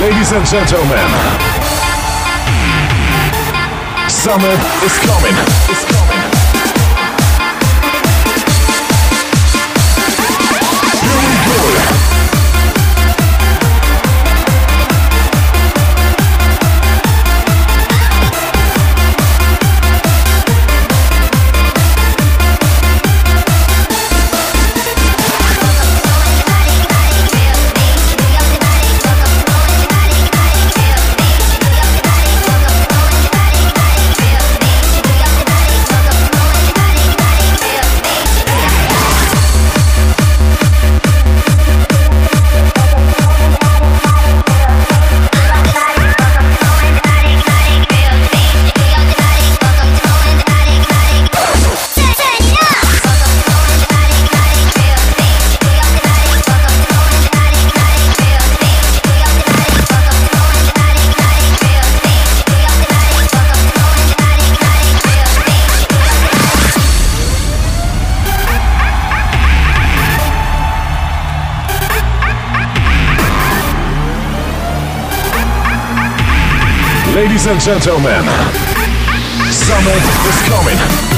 Ladies and gentlemen, summer is coming. Is Ladies and gentlemen, summer is coming.